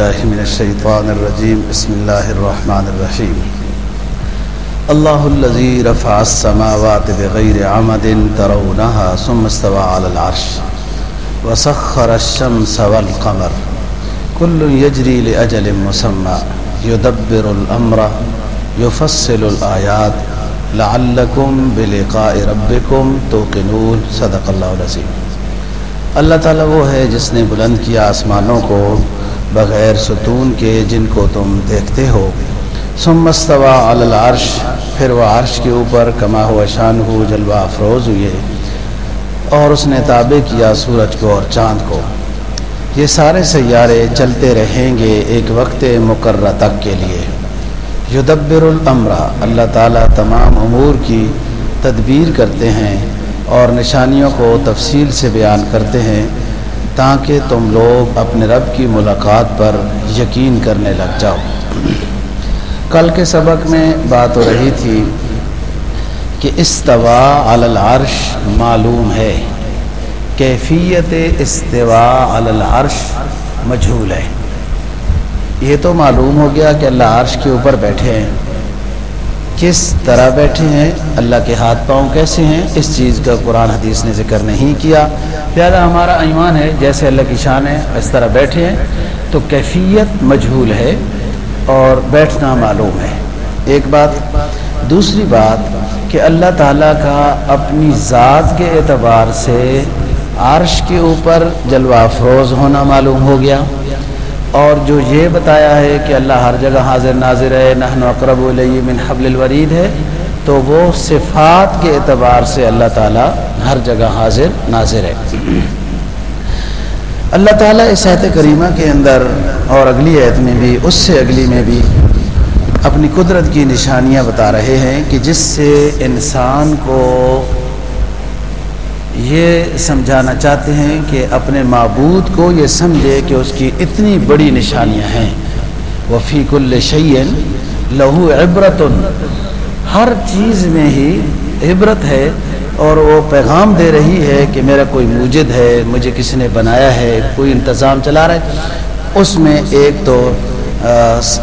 أعوذ بالله من الشيطان الرجيم. بسم الله الرحمن الرحيم. الله الذي رفع السماوات بغير عمد ترونها ثم استوى على العرش وسخر الشمس والقمر. كل يجري لأجل مسمى. يدبر الأمر، يفصل الآيات. لعلكم بلقاء ربكم توقنون. صدق اللہ العظیم اللہ تعالیٰ وہ ہے جس نے بلند کیا آسمانوں کو بغیر ستون کے جن کو تم دیکھتے ہو۔ ثم استوى علی العرش، پھر وہ عرش کے اوپر کما ہوا شان ہو، جلوہ افروز ہوئے۔ اور اس نے تابع کیا سورج کو اور چاند کو۔ یہ سارے سیارے چلتے رہیں گے ایک وقت مقررہ تک کے لیے۔ یدبر الامر، اللہ تعالیٰ تمام امور کی تدبیر کرتے ہیں اور نشانیوں کو تفصیل سے بیان کرتے ہیں۔ تاکہ تم لوگ اپنے رب کی ملاقات پر یقین کرنے لگ جاؤ۔ کل کے سبق میں بات ہو رہی تھی کہ استوا علی العرش معلوم ہے۔ کیفیت استوا علی العرش مجھول ہے۔ یہ تو معلوم ہو گیا کہ اللہ عرش کے اوپر بیٹھے ہیں۔ کس طرح بیٹھے ہیں، اللہ کے ہاتھ پاؤں کیسے ہیں؟ اس چیز کا قرآن حدیث نے ذکر نہیں کیا۔ لہٰذا ہمارا ایمان ہے، جیسے اللہ کی شان ہے، اس طرح بیٹھے ہیں۔ تو کیفیت مجہول ہے اور بیٹھنا معلوم ہے۔ ایک بات، دوسری بات کہ اللہ تعالیٰ کا اپنی ذات کے اعتبار سے عرش کے اوپر جلوہ افروز ہونا معلوم ہو گیا۔ اور جو یہ بتایا ہے کہ اللہ ہر جگہ حاضر ناظر ہے، نحن اقرب علیہ من حبل الورید ہے، تو وہ صفات کے اعتبار سے اللہ تعالیٰ ہر جگہ حاضر ناظر ہے۔ اللہ تعالیٰ اس عہت کریمہ کے اندر اور اگلی عہد میں بھی، اس سے اگلی میں بھی اپنی قدرت کی نشانیاں بتا رہے ہیں کہ جس سے انسان کو یہ سمجھانا چاہتے ہیں کہ اپنے معبود کو یہ سمجھے کہ اس کی اتنی بڑی نشانیاں ہیں۔ وفیق الشعین لہو عبرت ہر چیز میں ہی عبرت ہے اور وہ پیغام دے رہی ہے کہ میرا کوئی موجد ہے، مجھے کسی نے بنایا ہے، کوئی انتظام چلا رہا ہے۔ اس میں ایک تو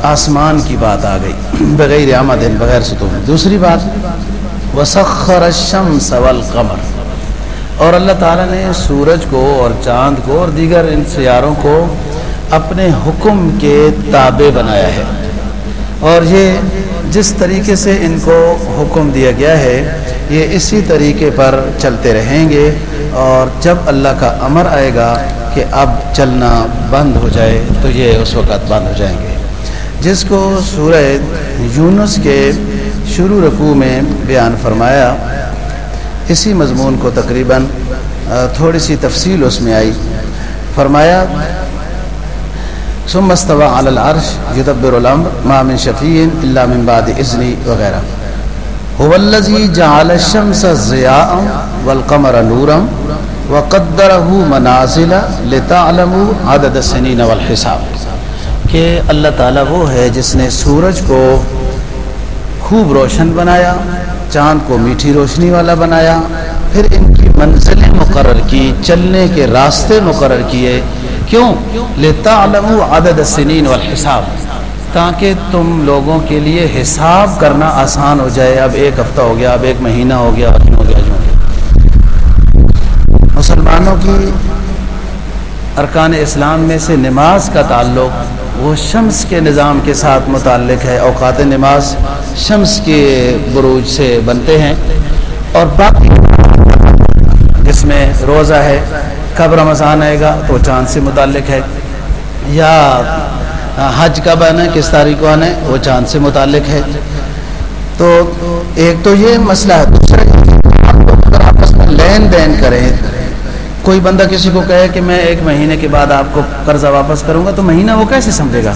آسمان کی بات آ گئی، بغیر آمد، بغیر ستون۔ دوسری بات، وسخر الشمس والقمر۔ اور اللہ تعالیٰ نے سورج کو اور چاند کو اور دیگر ان سیاروں کو اپنے حکم کے تابع بنایا ہے۔ اور یہ جس طریقے سے ان کو حکم دیا گیا ہے، یہ اسی طریقے پر چلتے رہیں گے۔ اور جب اللہ کا امر آئے گا کہ اب چلنا بند ہو جائے، تو یہ اس وقت بند ہو جائیں گے۔ جس کو سورہ یونس کے شروع رقوع میں بیان فرمایا اسی مضمون کو تقریباً تھوڑی سی تفصیل اس میں آئی۔ فرمایا، ثم استوى على العرش يدبر الامر، ما من شفيع الا من بعد اذن وغیرہ هو الذي جعل الشمس ضياء والقمر نورا وقدره منازل لتعلموا عدد السنين والحساب۔ کہ اللہ تعالیٰ وہ ہے جس نے سورج کو خوب روشن بنایا چاند کو میٹھی روشنی والا بنایا، پھر ان کی منزلیں مقرر کی، چلنے کے راستے مقرر کیے۔ کیوں؟ لیتا علم عدد سنین والحساب۔ تاکہ تم لوگوں کے لیے حساب کرنا آسان ہو جائے۔ اب ایک ہفتہ ہو گیا، اب ایک مہینہ ہو گیا ہو گیا جو مسلمانوں کی ارکان اسلام میں سے نماز کا تعلق وہ شمس کے نظام کے ساتھ متعلق ہے اوقات نماز شمس کے بروج سے بنتے ہیں اور باقی جس میں روزہ ہے، کب رمضان آئے گا تو چاند سے متعلق ہے، یا حج کب آنا ہے، کس تاریخ کو آنا ہے، وہ چاند سے متعلق ہے۔ تو ایک تو یہ مسئلہ ہے، دوسرا اگر آپس میں لین دین کریں کوئی بندہ کسی کو کہے کہ میں ایک مہینے کے بعد آپ کو قرضہ واپس کروں گا تو مہینہ وہ کیسے سمجھے گا؟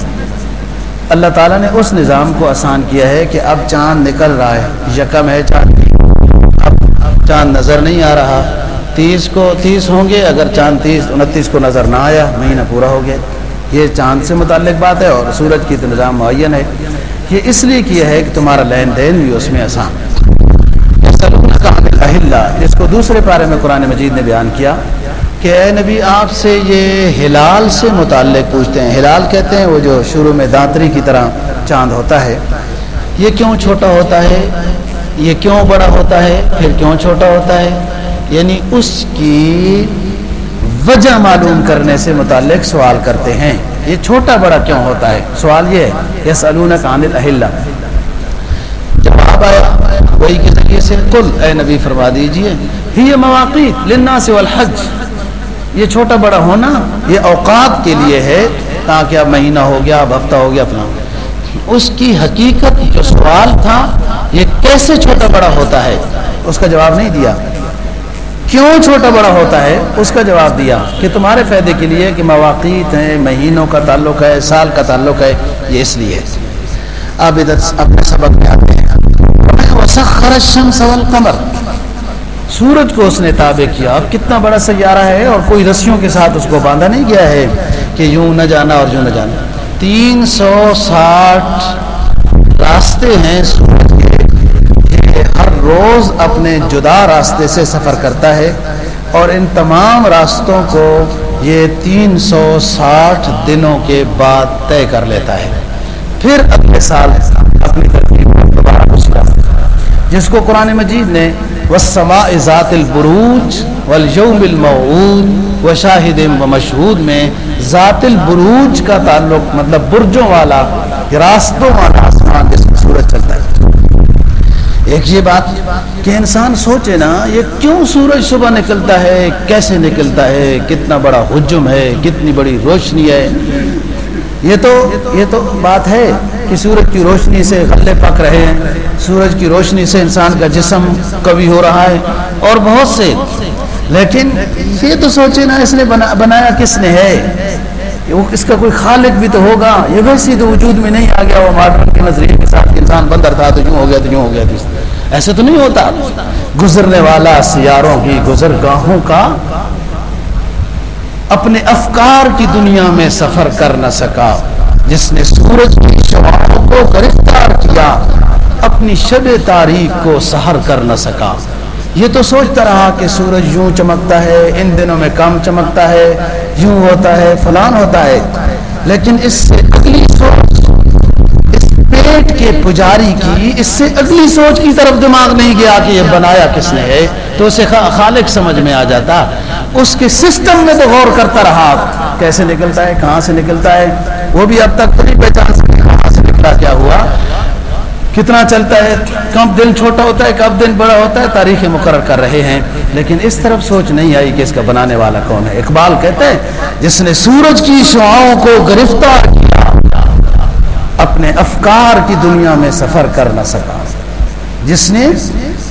اللہ تعالیٰ نے اس نظام کو آسان کیا ہے کہ اب چاند نکل رہا ہے، یکم ہے چاند۔ اب چاند نظر نہیں آ رہا۔ تیس کو تیس ہوں گے، اگر چاند تیس، انتیس کو نظر نہ آیا، مہینہ پورا ہو گیا۔ یہ چاند سے متعلق بات ہے اور سورج کی تو نظام معین ہے۔ یہ اس لیے کیا ہے کہ تمہارا لین دین بھی اس میں آسان۔ جس کو دوسرے پارے میں قرآن مجید نے بیان کیا۔ کہ اے نبی، آپ سے یہ ہلال سے متعلق پوچھتے ہیں۔ ہلال کہتے ہیں وہ جو شروع میں دانتری کی طرح چاند ہوتا ہے۔ یہ کیوں چھوٹا ہوتا ہے؟ یہ کیوں بڑا ہوتا ہے؟ پھر کیوں چھوٹا ہوتا ہے؟ یعنی اس کی وجہ معلوم کرنے سے متعلق سوال کرتے ہیں۔ یہ چھوٹا بڑا کیوں ہوتا ہے؟ سوال یہ ہے یس الحلہ جواب آیا وہی کے ذریعے سے کل اے نبی، فرما دیجیے۔ ہی مواقع للناس والحج۔ یہ چھوٹا بڑا ہونا یہ اوقات کے لیے ہے تاکہ اب مہینہ ہو گیا، اب ہفتہ ہو گیا اپنا اس کی حقیقت، جو سوال تھا، یہ کیسے چھوٹا بڑا ہوتا ہے؟ اس کا جواب نہیں دیا۔ کیوں چھوٹا بڑا ہوتا ہے؟ اس کا جواب دیا کہ تمہارے فائدے کے لیے کہ مواقع ہیں، مہینوں کا تعلق ہے، سال کا تعلق ہے، یہ اس لیے۔ اب ادھر اپنے سبق میں آتے ہیں۔ سورج کو اس نے تابع کیا۔ اب کتنا بڑا سیارہ ہے اور کوئی رسیوں کے ساتھ اس کو باندھا نہیں گیا ہے کہ یوں نہ جانا اور یوں نہ جانا۔ تین سو ساٹھ راستے ہیں سورج کے۔ ہر روز اپنے جدا راستے سے سفر کرتا ہے اور ان تمام راستوں کو یہ تین سو ساٹھ دنوں کے بعد طے کر لیتا ہے۔ پھر اگلے سال اپنی ترتیب دوبارہ اسی راستے جس کو قرآن مجید نے وسما ذات البروج والیوم المعود و شاہد و مشہود میں ذات البروج کا تعلق مطلب برجوں والا، راستوں والا آسمان جس میں سورج چلتا ہے۔ ایک یہ بات کہ انسان سوچے نا، یہ کیوں سورج صبح نکلتا ہے؟ کیسے نکلتا ہے؟ کتنا بڑا حجم ہے؟ کتنی بڑی روشنی ہے؟ یہ تو یہ تو بات ہے۔ کہ سورج کی روشنی سے غلے پک رہے ہیں سورج کی روشنی سے انسان کا جسم کبھی ہو رہا ہے اور بہت سے۔ لیکن یہ تو سوچے نا، اس نے بنایا کس نے ہے؟ اس کا کوئی خالق بھی تو ہوگا۔ یہ ویسے تو وجود میں نہیں آ گیا، وہ ماڈرن کے نظریے کے ساتھ انسان بندر تھا، تو یوں ہو گیا، تو یوں ہو گیا۔ ایسے تو نہیں ہوتا۔ گزرنے والا سیاروں کی گزر گاہوں کا اپنے افکار کی دنیا میں سفر کر نہ سکا۔ جس نے سورج کی شواؤں کو گرفتار کیا، اپنی شب تاریخ کو سہر کر نہ سکا۔ یہ تو سوچتا رہا کہ سورج یوں چمکتا ہے، ان دنوں میں کم چمکتا ہے، یوں ہوتا ہے، فلان ہوتا ہے۔ لیکن اس سے اگلی سوچ، اس پیٹ کے پجاری کی، اس سے اگلی سوچ کی طرف دماغ نہیں گیا کہ یہ بنایا کس نے ہے۔ تو اسے خالق سمجھ میں آ جاتا۔ اس کے سسٹم میں تو غور کرتا رہا، کیسے نکلتا ہے، کہاں سے نکلتا ہے؟ وہ بھی اب تک تو نہیں پہچان سکتے کہاں سے نکلا کیا ہوا۔ کتنا چلتا ہے، کب دن چھوٹا ہوتا ہے، کب دن بڑا ہوتا ہے، تاریخ مقرر کر رہے ہیں۔ لیکن اس طرف سوچ نہیں آئی کہ اس کا بنانے والا کون ہے۔ اقبال کہتے ہیں، جس نے سورج کی شعاؤں کو گرفتار کیا، اپنے افکار کی دنیا میں سفر کر نہ سکا۔ جس نے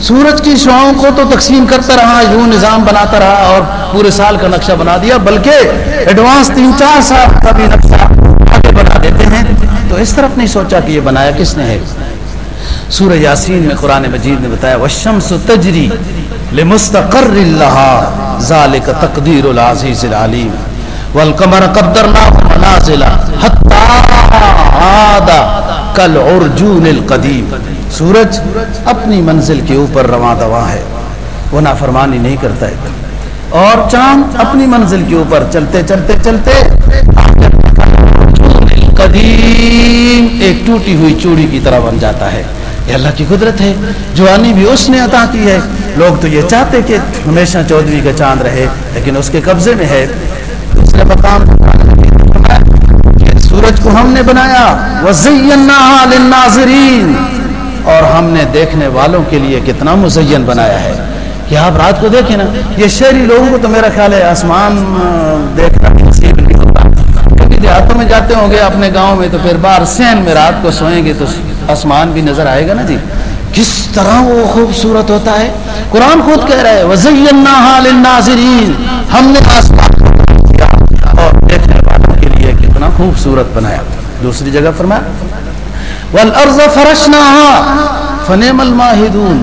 سورج کی شعاؤں کو تو تقسیم کرتا رہا، یوں نظام بناتا رہا اور پورے سال کا نقشہ بنا دیا، بلکہ ایڈوانس تین چار سال کا بھی نقشہ ہیں؟ تو اس طرف نہیں سوچا کہ یہ بنایا کس نے ہے؟ سورہ یاسین میں قرآن مجید نے بتایا، والشمس تجری لمستقر لها ذالک تقدیر العزیز العلیم والقمر قدرناه منازل حتى عاد كالعرجون القدیم سورج اپنی منزل کے اوپر رواں دواں ہے، وہ نافرمانی نہیں کرتا ہے۔ اور چاند اپنی منزل کے اوپر چلتے چلتے چلتے قدیم ایک ٹوٹی ہوئی چوڑی کی طرح بن جاتا ہے۔ یہ اللہ کی قدرت ہے، جوانی بھی اس نے عطا کی ہے۔ لوگ تو یہ چاہتے کہ ہمیشہ چودھری کا چاند رہے، لیکن اس کے قبضے میں ہے۔ دوسرے مقام سورج کو ہم نے بنایا۔ للناظرین اور ہم نے دیکھنے والوں کے لیے کتنا مزین بنایا ہے۔ کہ آپ رات کو دیکھیں نا؟ یہ شہری لوگوں کو تو میرا خیال ہے آسمان دیکھنا دیہاتوں میں جاتے ہوں گے اپنے گاؤں میں تو پھر باہر سین میں رات کو سوئیں گے تو آسمان بھی نظر آئے گا نا جی۔ کس طرح وہ خوبصورت ہوتا ہے؟ قرآن خود کہہ رہے للناظرین ہم نے آسمان اور دیکھنے والوں کے لیے کتنا خوبصورت بنایا۔ دوسری جگہ فرمایا والارض فرشناها فنعم الماہدون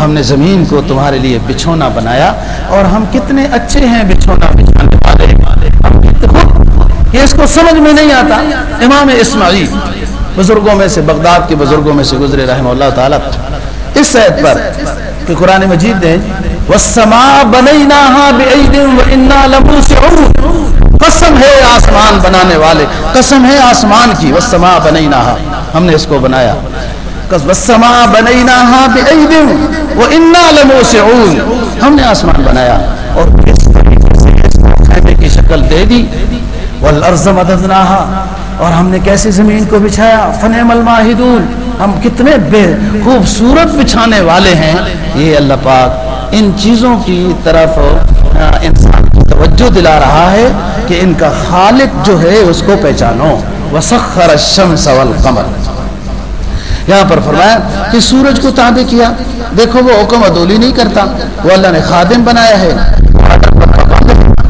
ہم نے زمین کو تمہارے لیے بچھونا بنایا اور ہم کتنے اچھے ہیں بچھونا بچھانے کہ اس کو سمجھ میں نہیں آتا۔ امام اسماعیل بزرگوں میں سے، بغداد کے بزرگوں میں سے گزرے رحمہ اللہ تعالیٰ۔ اس عید پر کہ قرآن مجید نے، والسماء بنيناها بأيد وإنا لموسعون قسم ہے آسمان بنانے والے، قسم ہے آسمان کی۔ والسماء بنيناها۔ ہم نے اس کو بنایا۔ والسماء بنيناها بأيد وإنا لموسعون ہم نے آسمان بنایا اور اس طریقے سے اس کو خیمے کی شکل دے دی۔ والارض مددناها اور ہم نے کیسے زمین کو بچھایا؟ فنعم الماہدون، ہم کتنے بے خوبصورت بچھانے والے ہیں۔ یہ اللہ پاک ان چیزوں کی طرف انسان کی توجہ دلا رہا ہے کہ ان کا خالق جو ہے، اس کو پہچانو۔ وسخر الشمس والقمر۔ یہاں پر فرمایا کہ سورج کو تابع کیا۔ دیکھو، وہ حکم ادولی نہیں کرتا۔ وہ اللہ نے خادم بنایا ہے۔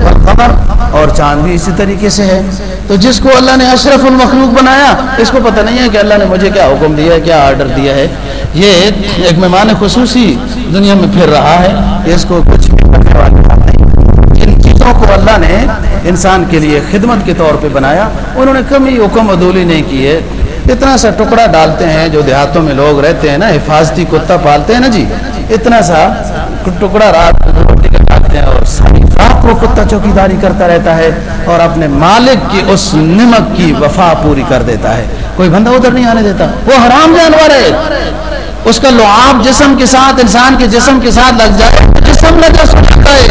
والقمر اور چاند بھی اسی طریقے سے ہے۔ تو جس کو اللہ نے اشرف المخلوق بنایا، اس کو پتہ نہیں ہے کہ اللہ نے مجھے کیا حکم دیا ہے، کیا آرڈر دیا ہے۔ یہ ایک مہمان خصوصی دنیا میں پھر رہا ہے۔ اس کو کچھ بھی کرنے والی بات نہیں۔ جن چیزوں کو اللہ نے انسان کے لیے خدمت کے طور پہ بنایا۔ انہوں نے کمی حکم عدولی نہیں کی ہے۔ اتنا سا ٹکڑا ڈالتے ہیں جو دیہاتوں میں لوگ رہتے ہیں نا، حفاظتی کتا پالتے ہیں نا جی۔ اتنا سا ٹکڑا رات روٹی کا ڈالتے ہیں اور ساری کتا چوکی داری کرتا رہتا ہے اور اپنے مالک کی اس نمک کی وفا پوری کر دیتا ہے۔ کوئی بندہ ادھر نہیں آنے دیتا۔ وہ حرام جانور ہے۔ اس کا لعاب جسم کے ساتھ، انسان کے جسم کے ساتھ لگ جائے جسم نجس ہو جاتا ہے۔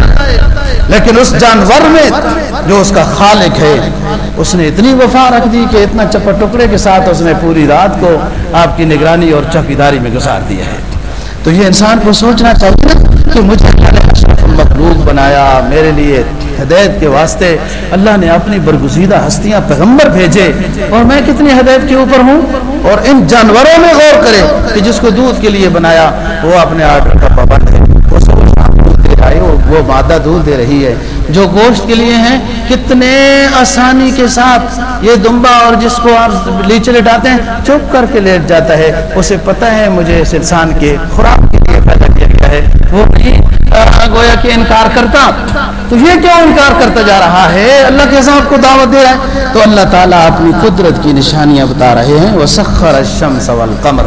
لیکن اس جانور میں جو اس کا خالق ہے، اس نے اتنی وفا رکھ دی کہ اتنا چپا ٹکڑے کے ساتھ اس نے پوری رات کو آپ کی نگرانی اور چوکیداری میں گزار دیا ہے۔ تو یہ انسان کو سوچنا چاہیے نا کہ مجھے اللہ بنایا، میرے لیے ہدایت کے واسطے اللہ نے اپنی برگزیدہ ہستیاں پیغمبر بھیجے اور میں کتنی ہدایت کے اوپر ہوں؟ اور ان جانوروں میں غور کرے کہ جس کو دودھ کے لیے بنایا، وہ اپنے آرڈر کا پابند ہے۔ وہ دودھ دے رہا ہے وہ مادہ دودھ دے رہی ہے۔ جو گوشت کے لیے ہیں، کتنے آسانی کے ساتھ یہ دمبا اور جس کو آپ لیچے لٹاتے ہیں، چپ کر کے لیٹ جاتا ہے۔ اسے پتہ ہے، مجھے اس انسان کے خوراک گویا کہ انکار کرتا، تو یہ کیا انکار کرتا جا رہا ہے؟ اللہ کے حساب کو دعوت دے رہا ہے۔ تو اللہ تعالیٰ اپنی قدرت کی نشانیاں بتا رہے ہیں۔ وہ سخر الشمس والقمر۔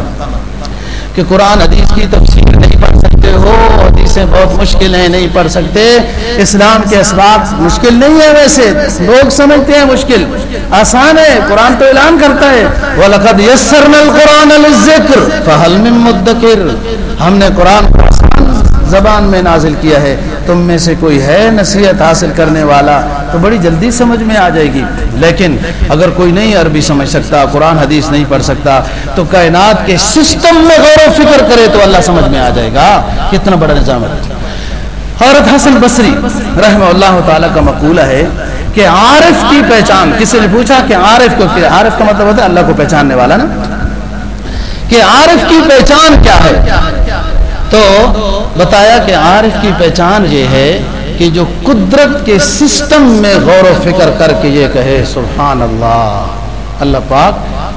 کہ قرآن حدیث کی تفسیر نہیں پڑھ سکتے ہو، حدیثیں بہت مشکل ہیں، نہیں پڑھ سکتے۔ اسلام کے اسباب مشکل نہیں ہے ویسے، لوگ سمجھتے ہیں مشکل۔ آسان ہے، قرآن تو اعلان کرتا ہے۔ وَلَقَدْ يَسَّرْنَا الْقُرْآنَ لِلذِّكْرِ فَهَلْ مِن مُدَّكِرْ۔ ہم نے قرآن کو زبان میں نازل کیا ہے، تم میں سے کوئی ہے نصیحت حاصل کرنے والا؟ تو بڑی جلدی سمجھ میں آ جائے گی۔ لیکن اگر کوئی نہیں عربی سمجھ سکتا، قرآن حدیث نہیں پڑھ سکتا، تو کائنات کے سسٹم میں غور و فکر کرے تو اللہ سمجھ میں آ جائے گا۔ ہاں، کتنا بڑا نظام ہے۔ حضرت حسن بصری رحمہ اللہ تعالیٰ کا مقولہ ہے کہ عارف کی پہچان، کسی نے پوچھا کہ عارف کو کیا، عارف کا مطلب ہوتا ہے اللہ کو پہچاننے والا نا؟ کہ عارف کی پہچان کیا ہے؟ تو بتایا کہ عارف کی پہچان یہ ہے کہ جو قدرت کے سسٹم میں غور و فکر کر کے یہ کہے، سبحان اللہ اللہ پاک،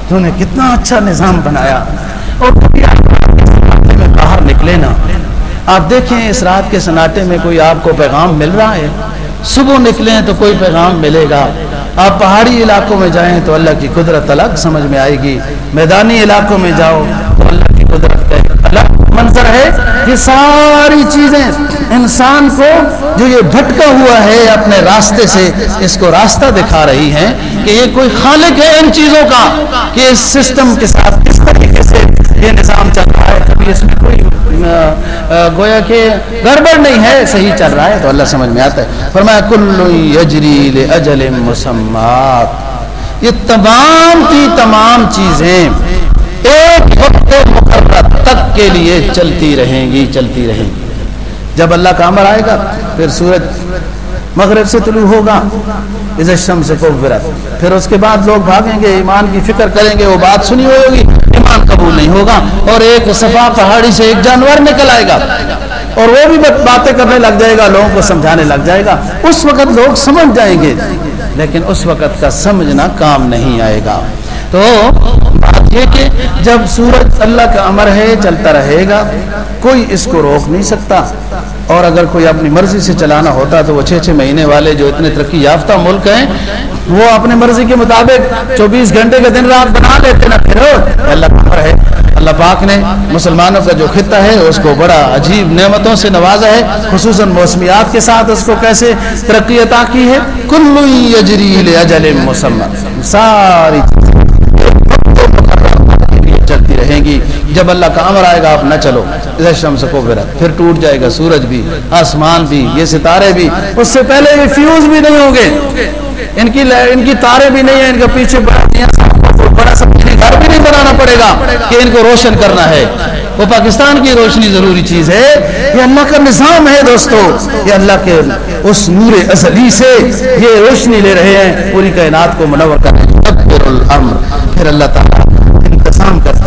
تو نے کتنا اچھا نظام بنایا۔ اور میں باہر نکلے نا، آپ دیکھیں اس رات کے سناٹے میں کوئی آپ کو پیغام مل رہا ہے؟ صبح نکلیں تو کوئی پیغام ملے گا۔ آپ پہاڑی علاقوں میں جائیں تو اللہ کی قدرت الگ سمجھ میں آئے گی۔ میدانی علاقوں میں جاؤ تو اللہ کی قدرت کا منظر ہے یہ ساری چیزیں انسان کو جو یہ بھٹکا ہوا ہے اپنے راستے سے اس کو راستہ دکھا رہی ہیں کہ یہ کوئی خالق ہے ان چیزوں کا، کہ اس سسٹم کے ساتھ کس طریقے سے یہ نظام چل رہا ہے؟ کبھی اس میں کوئی گویا کہ گڑبڑ نہیں ہے، صحیح چل رہا ہے تو اللہ سمجھ میں آتا ہے۔ فرمایا کلو یجری اجل مسمات۔ یہ تمام کی تمام چیزیں ایک وقت مقرر تک کے لیے چلتی رہیں گی، چلتی رہیں گی۔ جب اللہ کا امر آئے گا، پھر سورج مغرب سے طلوع ہوگا۔ شم سے پھر اس کے بعد لوگ بھاگیں گے، ایمان کی فکر کریں گے، وہ بات سنی ہوگی۔ ایمان قبول نہیں ہوگا۔ اور ایک صفا پہاڑی سے ایک جانور نکل آئے گا۔ اور وہ بھی باتیں کرنے لگ جائے گا، لوگوں کو سمجھانے لگ جائے گا۔ اس وقت لوگ سمجھ جائیں گے، لیکن اس وقت کا سمجھنا کام نہیں آئے گا۔ تو یہ کہ جب سورج اللہ کا امر ہے، چلتا رہے گا، کوئی اس کو روک نہیں سکتا۔ اور اگر کوئی اپنی مرضی سے چلانا ہوتا، تو وہ چھ چھ مہینے والے جو اتنے ترقی یافتہ ملک ہیں، وہ اپنی مرضی کے مطابق چوبیس گھنٹے کے دن رات بنا لیتے نا پھر اللہ کا امر ہے۔ اللہ پاک نے مسلمانوں کا جو خطہ ہے، اس کو بڑا عجیب نعمتوں سے نوازا ہے۔ خصوصاً موسمیات کے ساتھ اس کو کیسے ترقی عطا کی ہے؟ کلو یجریل مسمت ساری چلتی گی، جب اللہ کا امر آئے گا، آپ نہ چلو۔ شمس کو پھر ٹوٹ جائے گا، سورج بھی، آسمان بھی، یہ ستارے بھی۔ اس سے پہلے بھی فیوز بھی نہیں ہوں گے۔ ان کی ان کی تارے بھی نہیں ہیں، ان کے پیچھے بڑا سا گھر بھی نہیں بنانا پڑے گا۔ کہ ان کو روشن کرنا ہے۔ وہ پاکستان کی روشنی ضروری چیز ہے۔ یہ اللہ کا نظام ہے دوستو۔ یہ اللہ کے اس نور ازلی سے یہ روشنی لے رہے ہیں۔ پوری کائنات کو منور کر پھر اللہ تعالیٰ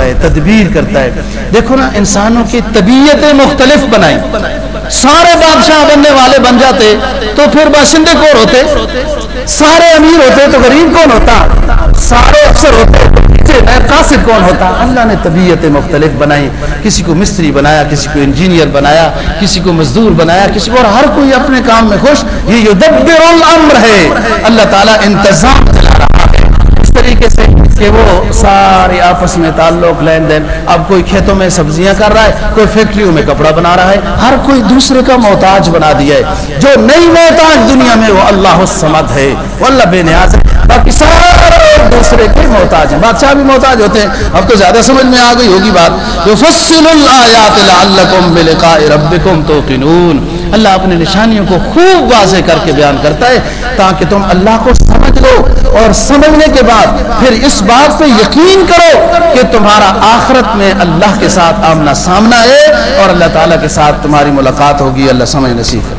ہے، تدبیر کرتا ہے۔ دیکھو نا، انسانوں کی طبیعتیں مختلف بنائی۔ سارے بادشاہ بننے والے بن جاتے، تو پھر باشندے کون ہوتے؟ سارے امیر ہوتے، تو غریب کون ہوتا؟ سارے افسر ہوتے قاصد کون ہوتا؟ اللہ نے طبیعتیں مختلف بنائی۔ کسی کو مستری بنایا، کسی کو انجینئر بنایا، کسی کو مزدور بنایا، کسی کو، اور ہر کوئی اپنے کام میں خوش۔ یہ یدبر الامر ہے۔ اللہ تعالیٰ انتظام چلا رہا ہے۔ اس طریقے سے کہ وہ سارے آپس میں تعلق لین دین۔ اب کوئی کھیتوں میں سبزیاں کر رہا ہے، کوئی فیکٹریوں میں کپڑا بنا رہا ہے، ہر کوئی دوسرے کا محتاج بنا دیا ہے۔ جو نئی محتاج دنیا میں وہ اللہ السمد ہے، وہ اللہ بے نیاز ہے۔ باقی سارے دوسرے کے محتاج ہیں، بادشاہ بھی محتاج ہوتے ہیں۔ اب تو زیادہ سمجھ میں آ گئی ہوگی بات۔ یفصل لعلکم بلقاء ربکم توقنون۔ اللہ اپنے نشانیوں کو خوب واضح کر کے بیان کرتا ہے۔ تاکہ تم اللہ کو سمجھ لو اور سمجھنے کے بعد پھر اس بات پہ یقین کرو کہ تمہارا آخرت میں اللہ کے ساتھ آمنا سامنا ہے اور اللہ تعالیٰ کے ساتھ تمہاری ملاقات ہوگی، اللہ سمجھ نصیب